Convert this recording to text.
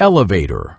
Elevator.